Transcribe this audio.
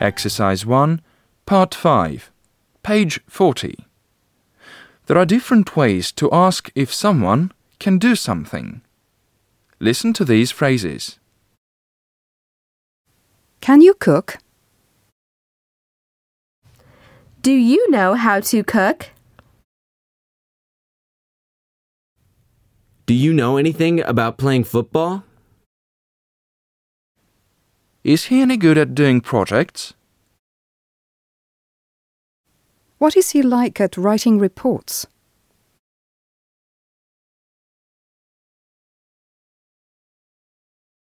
Exercise 1, Part 5, page 40. There are different ways to ask if someone can do something. Listen to these phrases. Can you cook? Do you know how to cook? Do you know anything about playing football? Is he any good at doing projects? What is he like at writing reports?